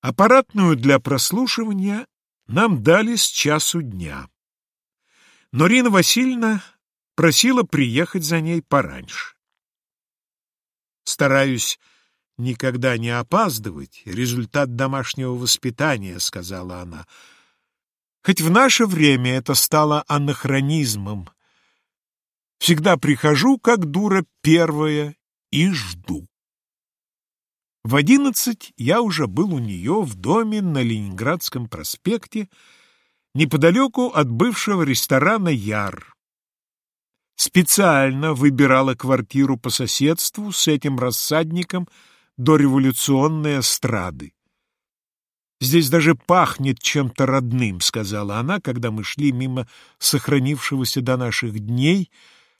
Аппаратную для прослушивания нам дали с часу дня. Но Рина Васильевна просила приехать за ней пораньше. Стараюсь никогда не опаздывать, результат домашнего воспитания, сказала она. Хоть в наше время это стало анахронизмом. Всегда прихожу, как дура первая, и жду. В одиннадцать я уже был у нее в доме на Ленинградском проспекте, неподалеку от бывшего ресторана «Яр». Специально выбирала квартиру по соседству с этим рассадником дореволюционной эстрады. «Здесь даже пахнет чем-то родным», — сказала она, когда мы шли мимо сохранившегося до наших дней,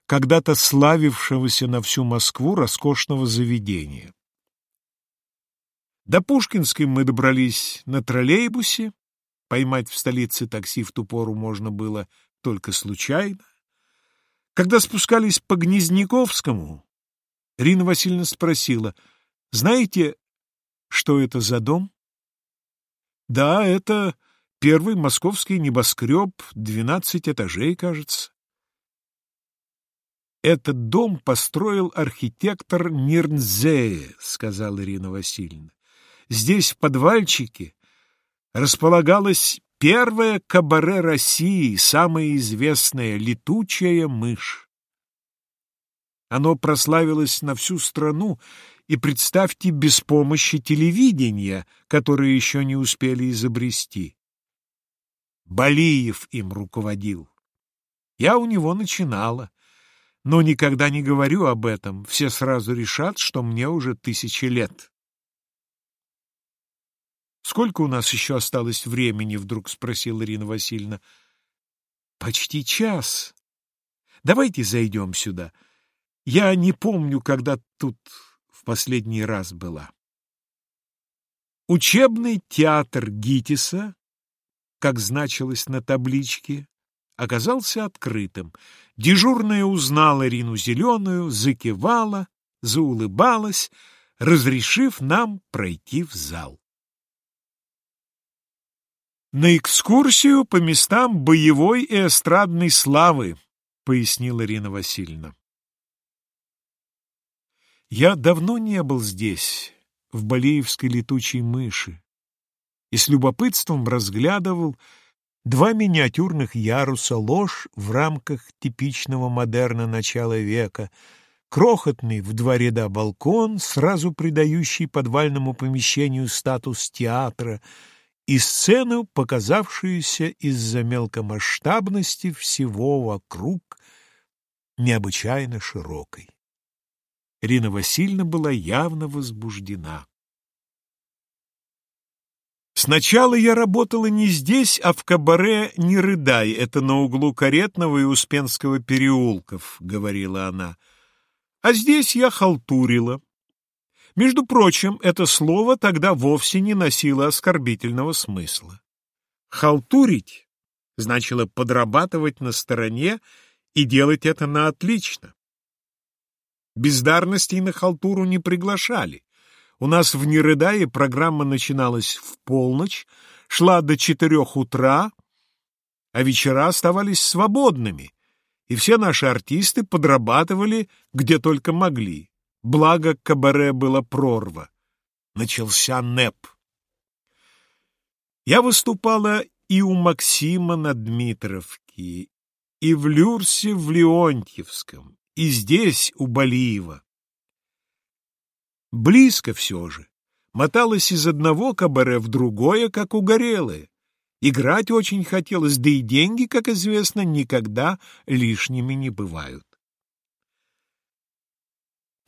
когда-то славившегося на всю Москву роскошного заведения. До Пушкинской мы добрались на троллейбусе. Поймать в столице такси в ту пору можно было только случайно. Когда спускались по Гнезняковскому, Рина Васильевна спросила, «Знаете, что это за дом?» «Да, это первый московский небоскреб, двенадцать этажей, кажется». «Этот дом построил архитектор Нирнзее», — сказала Ирина Васильевна. Здесь, в подвальчике, располагалось первое кабаре России, самое известное «Летучая мышь». Оно прославилось на всю страну, и представьте без помощи телевидения, которое еще не успели изобрести. Балиев им руководил. Я у него начинала, но никогда не говорю об этом, все сразу решат, что мне уже тысячи лет. «Сколько у нас еще осталось времени?» — вдруг спросила Ирина Васильевна. «Почти час. Давайте зайдем сюда. Я не помню, когда тут в последний раз была». Учебный театр Гитиса, как значилось на табличке, оказался открытым. Дежурная узнала Ирину Зеленую, закивала, заулыбалась, разрешив нам пройти в зал. «На экскурсию по местам боевой и эстрадной славы», — пояснила Ирина Васильевна. «Я давно не был здесь, в Балеевской летучей мыши, и с любопытством разглядывал два миниатюрных яруса ложь в рамках типичного модерна начала века, крохотный в два ряда балкон, сразу придающий подвальному помещению статус театра — и сцену, показавшуюся из-за мелкомасштабности всего вокруг необычайно широкой. Ирина Васильевна была явно возбуждена. Сначала я работала не здесь, а в кабаре «Не рыдай», это на углу Каретного и Успенского переулков, — говорила она. А здесь я халтурила. Между прочим, это слово тогда вовсе не носило оскорбительного смысла. «Халтурить» значило подрабатывать на стороне и делать это на отлично. Бездарностей на халтуру не приглашали. У нас в Нерыдае программа начиналась в полночь, шла до четырех утра, а вечера оставались свободными, и все наши артисты подрабатывали где только могли. Благо кабаре было прорва. Начался НЭП. Я выступала и у Максима на Дмитровке, и в Люрсе в Леонтьевском, и здесь у Балиева. Близко все же. Моталась из одного кабаре в другое, как угорелые. Играть очень хотелось, да и деньги, как известно, никогда лишними не бывают.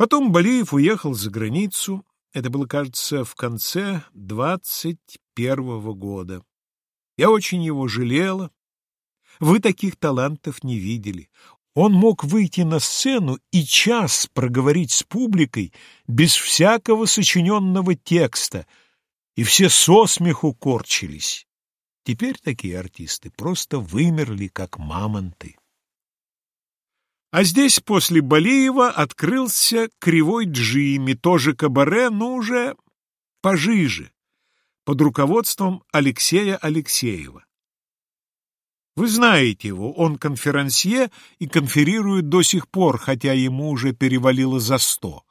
Потом Балиев уехал за границу. Это было, кажется, в конце двадцать первого года. Я очень его жалела. Вы таких талантов не видели. Он мог выйти на сцену и час проговорить с публикой без всякого сочиненного текста, и все со смеху корчились. Теперь такие артисты просто вымерли, как мамонты. А здесь после Балиева открылся Кривой Джимми, тоже кабаре, но уже пожиже. под руководством Алексея Алексеева. Вы знаете его, он конферансье и конферирует до сих пор, хотя ему уже перевалило за сто.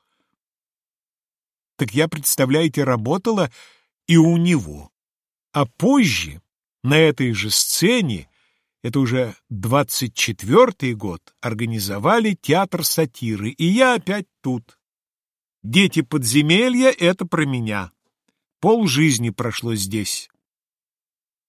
Так я, представляете, работала и у него. А позже, на этой же сцене, это уже двадцать четвертый год, организовали театр сатиры, и я опять тут. Дети подземелья — это про меня. Пол жизни прошло здесь.